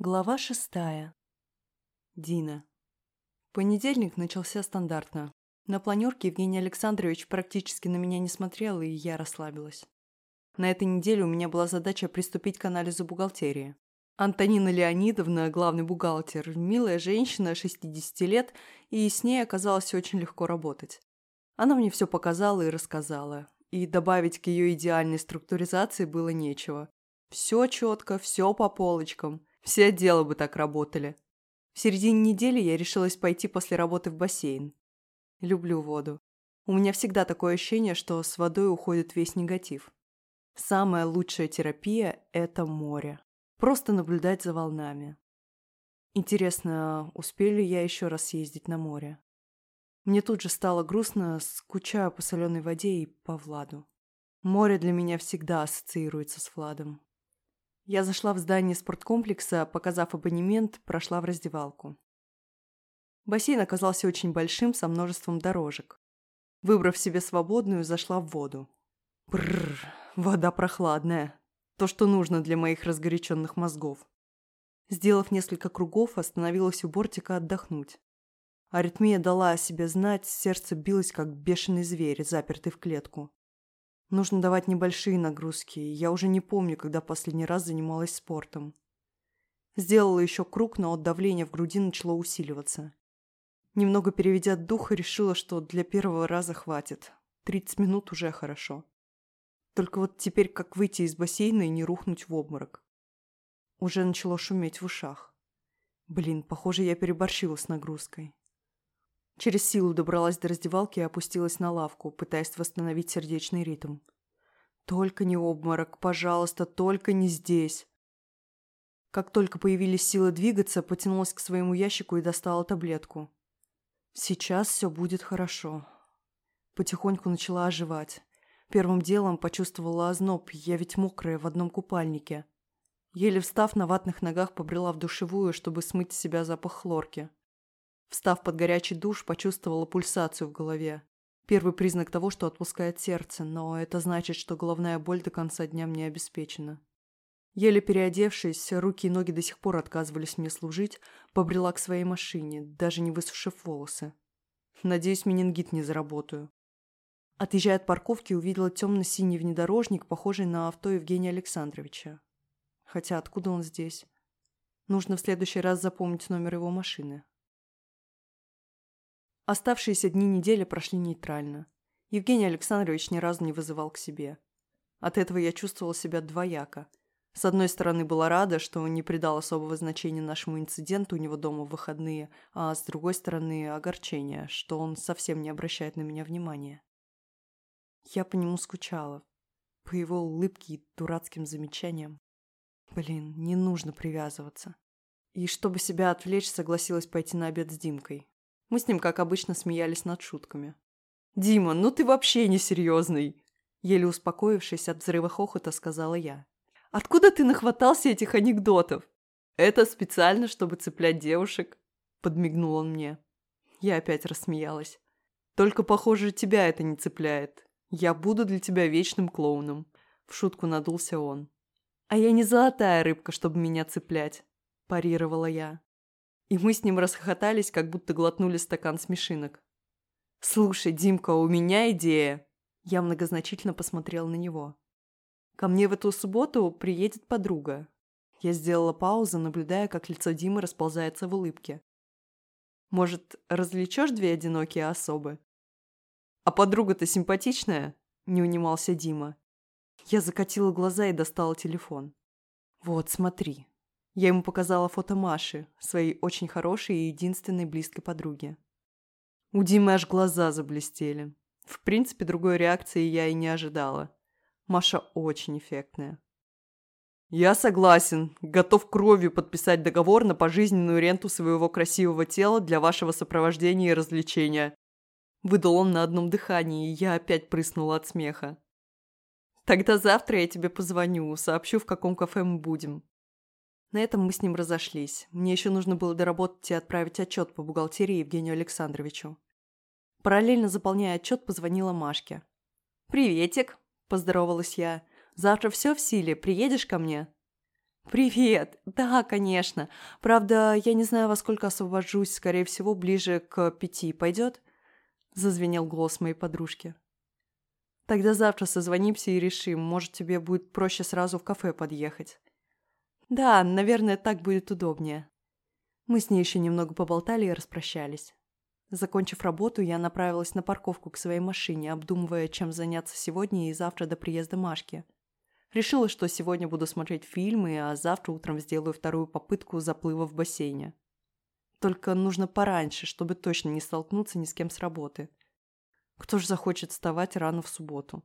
Глава шестая. Дина. Понедельник начался стандартно. На планерке Евгений Александрович практически на меня не смотрел, и я расслабилась. На этой неделе у меня была задача приступить к анализу бухгалтерии. Антонина Леонидовна, главный бухгалтер, милая женщина, 60 лет, и с ней оказалось очень легко работать. Она мне все показала и рассказала, и добавить к ее идеальной структуризации было нечего. Все четко, все по полочкам – все отделы бы так работали. В середине недели я решилась пойти после работы в бассейн. Люблю воду. У меня всегда такое ощущение, что с водой уходит весь негатив. Самая лучшая терапия – это море. Просто наблюдать за волнами. Интересно, успею ли я еще раз съездить на море? Мне тут же стало грустно, скучаю по соленой воде и по Владу. Море для меня всегда ассоциируется с Владом. Я зашла в здание спорткомплекса, показав абонемент, прошла в раздевалку. Бассейн оказался очень большим, со множеством дорожек. Выбрав себе свободную, зашла в воду. Бррр, вода прохладная. То, что нужно для моих разгоряченных мозгов. Сделав несколько кругов, остановилась у бортика отдохнуть. Аритмия дала о себе знать, сердце билось, как бешеный зверь, запертый в клетку. Нужно давать небольшие нагрузки, я уже не помню, когда последний раз занималась спортом. Сделала еще круг, но от давления в груди начало усиливаться. Немного переведя дух, решила, что для первого раза хватит. 30 минут уже хорошо. Только вот теперь как выйти из бассейна и не рухнуть в обморок. Уже начало шуметь в ушах. Блин, похоже, я переборщила с нагрузкой. Через силу добралась до раздевалки и опустилась на лавку, пытаясь восстановить сердечный ритм. Только не обморок, пожалуйста, только не здесь. Как только появились силы двигаться, потянулась к своему ящику и достала таблетку. Сейчас все будет хорошо. Потихоньку начала оживать. Первым делом почувствовала озноб, я ведь мокрая в одном купальнике. Еле встав на ватных ногах, побрела в душевую, чтобы смыть с себя запах хлорки. Встав под горячий душ, почувствовала пульсацию в голове. Первый признак того, что отпускает сердце, но это значит, что головная боль до конца дня мне обеспечена. Еле переодевшись, руки и ноги до сих пор отказывались мне служить, побрела к своей машине, даже не высушив волосы. Надеюсь, менингит не заработаю. Отъезжая от парковки, увидела темно-синий внедорожник, похожий на авто Евгения Александровича. Хотя откуда он здесь? Нужно в следующий раз запомнить номер его машины. Оставшиеся дни недели прошли нейтрально. Евгений Александрович ни разу не вызывал к себе. От этого я чувствовала себя двояко. С одной стороны, была рада, что он не придал особого значения нашему инциденту у него дома в выходные, а с другой стороны, огорчение, что он совсем не обращает на меня внимания. Я по нему скучала. По его улыбке и дурацким замечаниям. Блин, не нужно привязываться. И чтобы себя отвлечь, согласилась пойти на обед с Димкой. Мы с ним, как обычно, смеялись над шутками. «Дима, ну ты вообще несерьезный!» Еле успокоившись от взрыва хохота, сказала я. «Откуда ты нахватался этих анекдотов?» «Это специально, чтобы цеплять девушек», — подмигнул он мне. Я опять рассмеялась. «Только, похоже, тебя это не цепляет. Я буду для тебя вечным клоуном», — в шутку надулся он. «А я не золотая рыбка, чтобы меня цеплять», – парировала я. И мы с ним расхохотались, как будто глотнули стакан смешинок. «Слушай, Димка, у меня идея!» Я многозначительно посмотрел на него. «Ко мне в эту субботу приедет подруга». Я сделала паузу, наблюдая, как лицо Димы расползается в улыбке. «Может, развлечешь две одинокие особы?» «А подруга-то симпатичная?» – не унимался Дима. Я закатила глаза и достала телефон. «Вот, смотри, я ему показала фото Маши, своей очень хорошей и единственной близкой подруги. У Димы аж глаза заблестели. В принципе, другой реакции я и не ожидала. Маша очень эффектная. «Я согласен. Готов кровью подписать договор на пожизненную ренту своего красивого тела для вашего сопровождения и развлечения». Выдал он на одном дыхании, и я опять прыснула от смеха. «Тогда завтра я тебе позвоню, сообщу, в каком кафе мы будем. На этом мы с ним разошлись. Мне еще нужно было доработать и отправить отчет по бухгалтерии Евгению Александровичу. Параллельно заполняя отчет, позвонила Машке. «Приветик», – поздоровалась я. «Завтра все в силе. Приедешь ко мне?» «Привет! Да, конечно. Правда, я не знаю, во сколько освобожусь, скорее всего, ближе к пяти. Пойдет?» Зазвенел голос моей подружки. «Тогда завтра созвонимся и решим. Может, тебе будет проще сразу в кафе подъехать». «Да, наверное, так будет удобнее». Мы с ней еще немного поболтали и распрощались. Закончив работу, я направилась на парковку к своей машине, обдумывая, чем заняться сегодня и завтра до приезда Машки. Решила, что сегодня буду смотреть фильмы, а завтра утром сделаю вторую попытку заплыва в бассейне. Только нужно пораньше, чтобы точно не столкнуться ни с кем с работы. Кто ж захочет вставать рано в субботу?